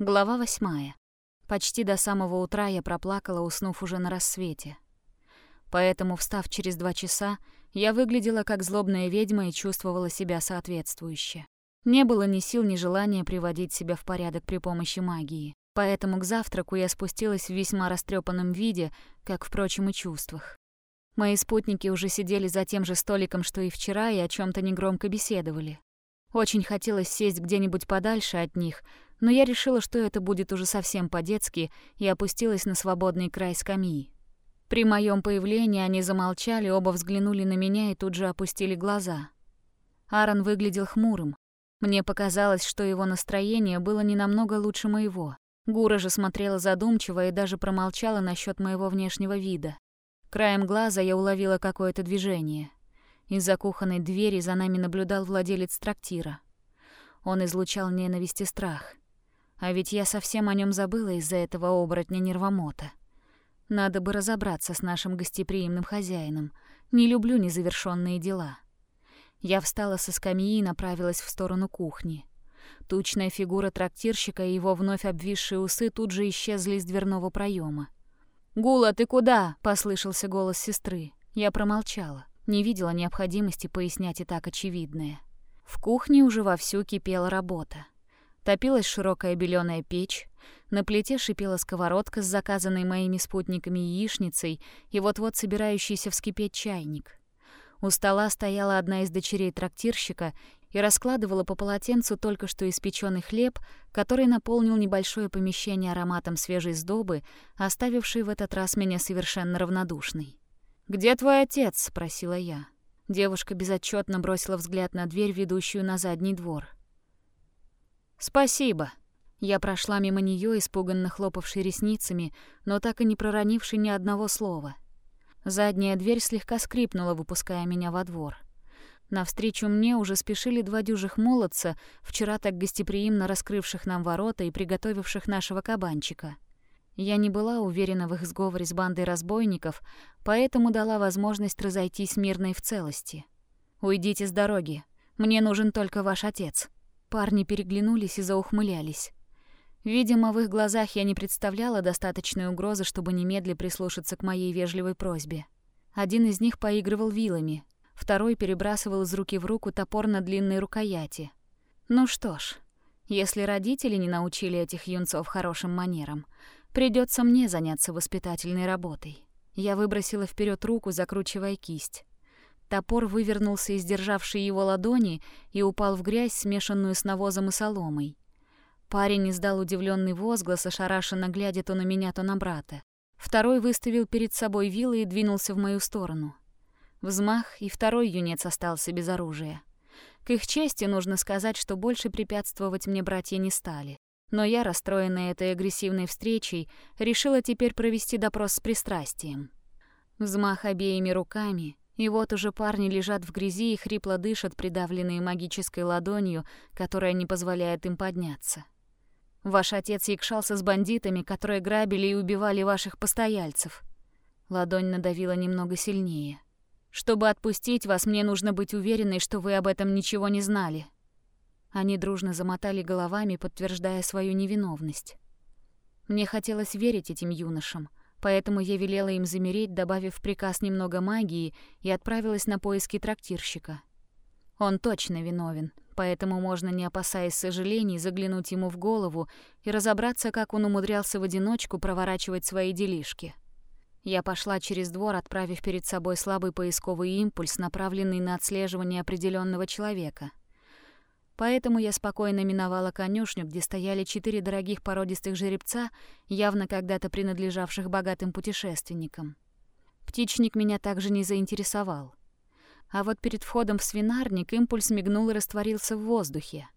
Глава восьмая. Почти до самого утра я проплакала, уснув уже на рассвете. Поэтому, встав через два часа, я выглядела как злобная ведьма и чувствовала себя соответствующе. Не было ни сил, ни желания приводить себя в порядок при помощи магии. Поэтому к завтраку я спустилась в весьма растрепанном виде, как, впрочем, и чувствах. Мои спутники уже сидели за тем же столиком, что и вчера, и о чем то негромко беседовали. Очень хотелось сесть где-нибудь подальше от них, но я решила, что это будет уже совсем по-детски, и опустилась на свободный край скамьи. При моем появлении они замолчали, оба взглянули на меня и тут же опустили глаза. Аарон выглядел хмурым. Мне показалось, что его настроение было не намного лучше моего. Гура же смотрела задумчиво и даже промолчала насчет моего внешнего вида. Краем глаза я уловила какое-то движение. Из-за кухонной двери за нами наблюдал владелец трактира. Он излучал ненависть и страх. А ведь я совсем о нем забыла из-за этого оборотня нервомота. Надо бы разобраться с нашим гостеприимным хозяином. Не люблю незавершенные дела. Я встала со скамьи и направилась в сторону кухни. Тучная фигура трактирщика и его вновь обвисшие усы тут же исчезли из дверного проема. «Гула, ты куда?» — послышался голос сестры. Я промолчала, не видела необходимости пояснять и так очевидное. В кухне уже вовсю кипела работа. Топилась широкая беленая печь, на плите шипела сковородка с заказанной моими спутниками яичницей и вот-вот собирающийся вскипеть чайник. У стола стояла одна из дочерей трактирщика и раскладывала по полотенцу только что испеченный хлеб, который наполнил небольшое помещение ароматом свежей сдобы, оставивший в этот раз меня совершенно равнодушной. «Где твой отец?» — спросила я. Девушка безотчетно бросила взгляд на дверь, ведущую на задний двор. «Спасибо». Я прошла мимо нее, испуганно хлопавшей ресницами, но так и не проронившей ни одного слова. Задняя дверь слегка скрипнула, выпуская меня во двор. Навстречу мне уже спешили два дюжих молодца, вчера так гостеприимно раскрывших нам ворота и приготовивших нашего кабанчика. Я не была уверена в их сговоре с бандой разбойников, поэтому дала возможность разойтись мирно и в целости. «Уйдите с дороги. Мне нужен только ваш отец». Парни переглянулись и заухмылялись. Видимо, в их глазах я не представляла достаточной угрозы, чтобы немедля прислушаться к моей вежливой просьбе. Один из них поигрывал вилами, второй перебрасывал из руки в руку топор на длинной рукояти. Ну что ж, если родители не научили этих юнцов хорошим манерам, придется мне заняться воспитательной работой. Я выбросила вперед руку, закручивая кисть. Топор вывернулся из державшей его ладони и упал в грязь, смешанную с навозом и соломой. Парень издал удивленный возглас, ошарашенно глядя то на меня, то на брата. Второй выставил перед собой вилы и двинулся в мою сторону. Взмах, и второй юнец остался без оружия. К их чести нужно сказать, что больше препятствовать мне братья не стали. Но я, расстроенная этой агрессивной встречей, решила теперь провести допрос с пристрастием. Взмах обеими руками, и вот уже парни лежат в грязи и хрипло дышат, придавленные магической ладонью, которая не позволяет им подняться. Ваш отец якшался с бандитами, которые грабили и убивали ваших постояльцев. Ладонь надавила немного сильнее. Чтобы отпустить вас, мне нужно быть уверенной, что вы об этом ничего не знали. Они дружно замотали головами, подтверждая свою невиновность. Мне хотелось верить этим юношам — поэтому я велела им замереть, добавив приказ немного магии, и отправилась на поиски трактирщика. Он точно виновен, поэтому можно, не опасаясь сожалений, заглянуть ему в голову и разобраться, как он умудрялся в одиночку проворачивать свои делишки. Я пошла через двор, отправив перед собой слабый поисковый импульс, направленный на отслеживание определенного человека — Поэтому я спокойно миновала конюшню, где стояли четыре дорогих породистых жеребца, явно когда-то принадлежавших богатым путешественникам. Птичник меня также не заинтересовал. А вот перед входом в свинарник импульс мигнул и растворился в воздухе.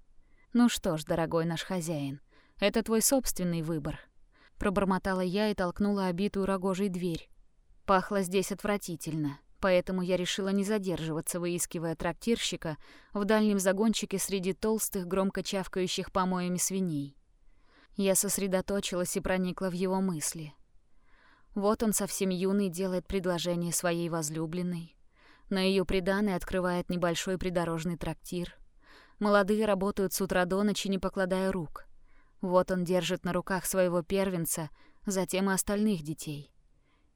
«Ну что ж, дорогой наш хозяин, это твой собственный выбор», — пробормотала я и толкнула обитую рогожей дверь. Пахло здесь отвратительно поэтому я решила не задерживаться, выискивая трактирщика в дальнем загончике среди толстых, громко чавкающих помоями свиней. Я сосредоточилась и проникла в его мысли. Вот он совсем юный делает предложение своей возлюбленной. На ее приданое открывает небольшой придорожный трактир. Молодые работают с утра до ночи, не покладая рук. Вот он держит на руках своего первенца, затем и остальных детей.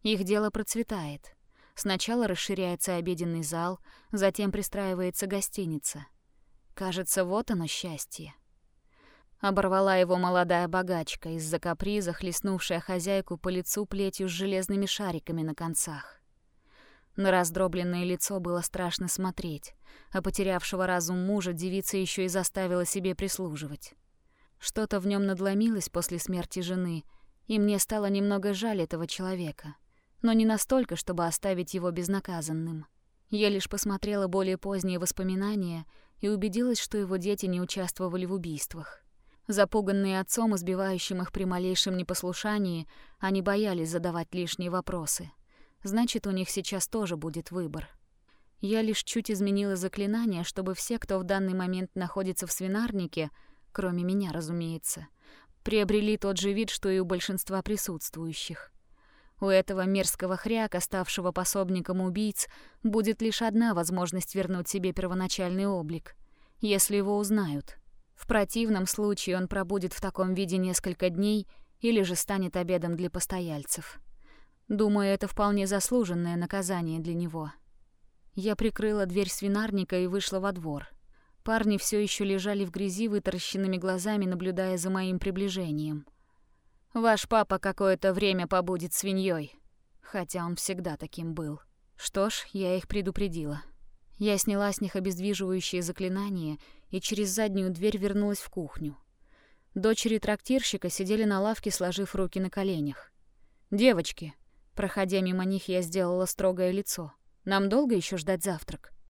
Их дело процветает. Сначала расширяется обеденный зал, затем пристраивается гостиница. Кажется, вот оно счастье. Оборвала его молодая богачка, из-за каприза хлестнувшая хозяйку по лицу плетью с железными шариками на концах. На раздробленное лицо было страшно смотреть, а потерявшего разум мужа девица еще и заставила себе прислуживать. Что-то в нем надломилось после смерти жены, и мне стало немного жаль этого человека, но не настолько, чтобы оставить его безнаказанным. Я лишь посмотрела более поздние воспоминания и убедилась, что его дети не участвовали в убийствах. Запуганные отцом, избивающим их при малейшем непослушании, они боялись задавать лишние вопросы. Значит, у них сейчас тоже будет выбор. Я лишь чуть изменила заклинание, чтобы все, кто в данный момент находится в свинарнике, кроме меня, разумеется, приобрели тот же вид, что и у большинства присутствующих. У этого мерзкого хряка, ставшего пособником убийц, будет лишь одна возможность вернуть себе первоначальный облик, если его узнают. В противном случае он пробудет в таком виде несколько дней или же станет обедом для постояльцев. Думаю, это вполне заслуженное наказание для него. Я прикрыла дверь свинарника и вышла во двор. Парни все еще лежали в грязи, вытаращенными глазами, наблюдая за моим приближением. Ваш папа какое-то время побудет свиньей, хотя он всегда таким был. Что ж, я их предупредила. Я сняла с них обездвиживающее заклинание и через заднюю дверь вернулась в кухню. Дочери трактирщика сидели на лавке, сложив руки на коленях. «Девочки!» Проходя мимо них, я сделала строгое лицо. «Нам долго еще ждать завтрак?»